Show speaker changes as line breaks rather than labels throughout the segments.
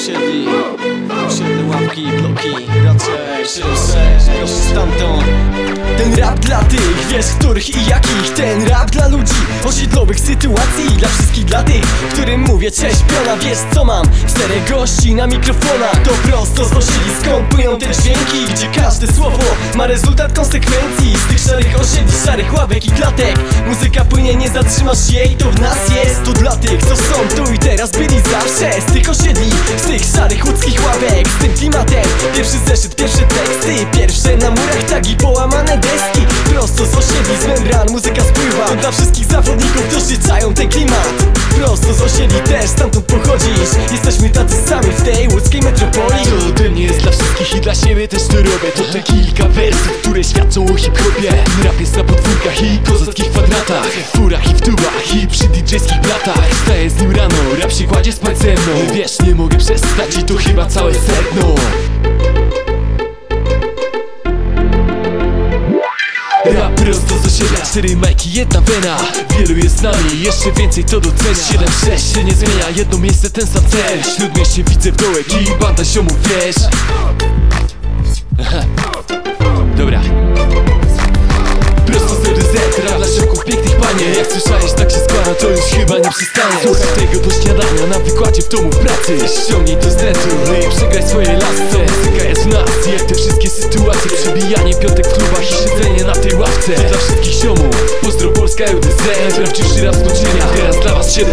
osiedli Osiedle łapki, bloki, raczej Cześć, proszę stamtąd. Ten rap dla tych, wiesz których i jakich. Ten rap dla ludzi, osiedlowych sytuacji. Dla wszystkich, dla tych, którym mówię Cześć piona, wiesz co mam? Cztery gości na mikrofonach. To prosto z osiedli, skąd płyną te dźwięki Gdzie każde słowo ma rezultat konsekwencji. Z tych szarych osiedli, szarych ławek i klatek. Muzyka zatrzymasz jej, to w nas jest. To dla tych, co są tu i teraz byli zawsze Z tych osiedli, z tych szarych łódzkich ławek Z tym klimatem, pierwszy zeszyt, pierwsze teksty Pierwsze na murach tagi, połamane deski. Prosto z osiedli, z membran, muzyka spływa. To dla wszystkich zawodników, którzy czają ten klimat. Prosto z osiedli też, stamtąd pochodzisz. Jesteśmy tacy sami w tej łódzkiej metropolii.
To ode mnie jest dla wszystkich i dla siebie też to robię. To te kilka wersów, które świadczą o hip-hopie. Rap jest na podwórkach i kozackich kwadratach W furach i w tubach i przy DJ-skich blatach. Wstaję z nim rano, rap się kładzie spać ze mną. Wiesz, nie mogę przestać i to chyba całe sedno. Rap prosto z osiedla Cztery majki, jedna wena. Wielu jest z nami, jeszcze więcej to docenia 7-6 się nie zmienia, jedno miejsce, ten sam cel. Śródmieście widzę w dołek i banda siomów, wiesz. Dobra chyba nie przestanie Słuchaj tego do śniadania, na wykładzie w domu pracy. Ściągnij to z netu i przegraj swoje lasce. Muzyka jest w nas, jak te wszystkie sytuacje. Przebijanie piątek w klubach i siedzenie na tej ławce Polska LDZ Prawdziwszy raz poczynia, teraz dla was 7-6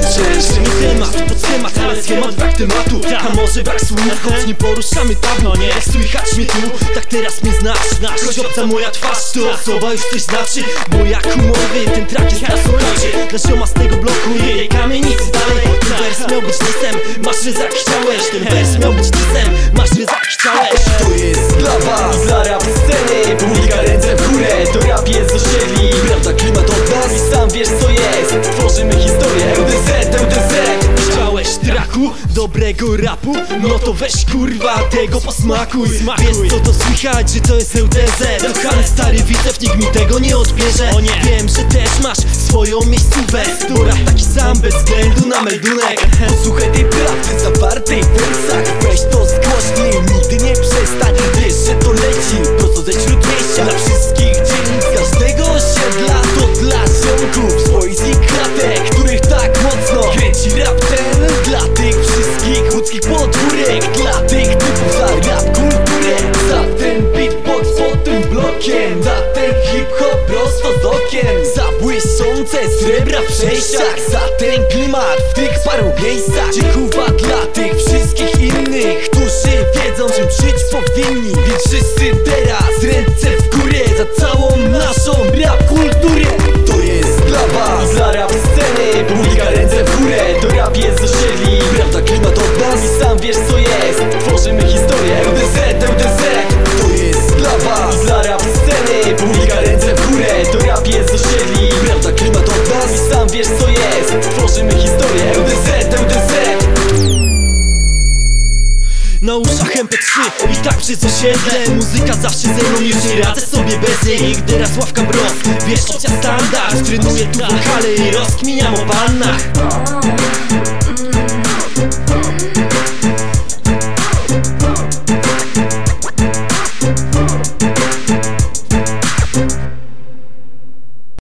Nie temat, pod schemat, ale schemat brak tematu. A może brak słów, choć nie poruszamy tabu. Nie. Jak słychać mnie tu, tak teraz mnie znasz Choć obca moja twarz, to osoba już coś znaczy. Bo jak umowy, ten track jest na słuchacie Dla zioma z tego bloku, jej kamienicy dalej. Ten wers miał być lisem, masz ryzak chciałeś Ten wers miał być lisem, dobrego rapu? No to weź kurwa tego posmakuj. Wiesz co to słychać, że to jest LDZ Kochany stary widzew, nikt mi tego nie odbierze. Wiem, że też masz swoją miejscówę rap taki sam, bez względu na meldunek.
Posłuchaj tej prawdy zawartej w wersach. Weź to zgłośnij, nigdy nie przestań. Wiesz, że to leci prosto ze śródmieścia Dla wszystkich dzielnic każdego osiedla To dla ziomków swoich kratek Których tak mocno kręci rap prosto z okien Za błyszące srebra w przejściach Za ten klimat w tych paru miejscach Dziękuwa dla tych wszystkich innych Którzy wiedzą czym żyć powinni. Więc wszyscy teraz ręce Publika ręce w górę, to rap jest z osiedli Prawda klimat od nas i sam wiesz co jest. Tworzymy historię LDZ, LDZ
Na uszach MP3 i tak przez osiedle Muzyka zawsze ze mną, już nie radzę sobie bez niej Gdy raz ławka bros, wiesz opcja standard Trenuję tu wokale i rozkminiam o pannach